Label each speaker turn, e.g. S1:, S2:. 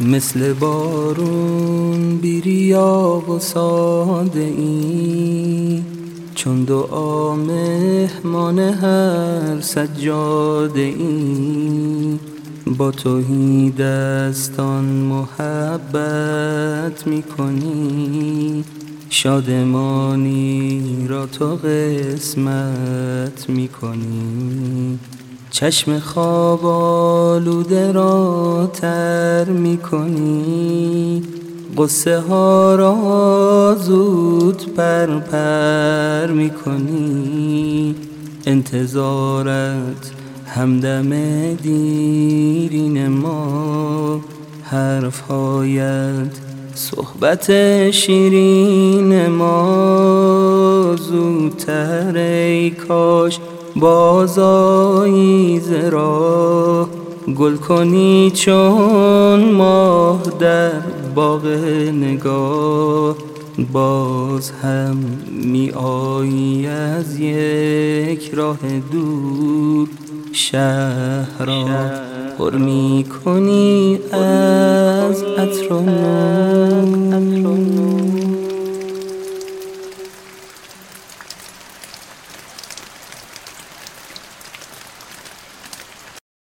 S1: مثل بارون بیریا و ساده ای چون دعا مهمان هر سجاده ای با توهی دستان محبت می‌کنی. شادمانی را تو قسمت می‌کنی. چشم خواب آلوده را تر می‌کنی. قصه ها را زود پر پر می‌کنی. انتظارت همدم دیرین ما. حرفهایت صحبت شیرین ما. زودتر ای کاش بازایی زرا. گل کنی چون ماه در باغ نگاه باز هم می آیی از یک راه دور. شهر را پر می کنی از عطر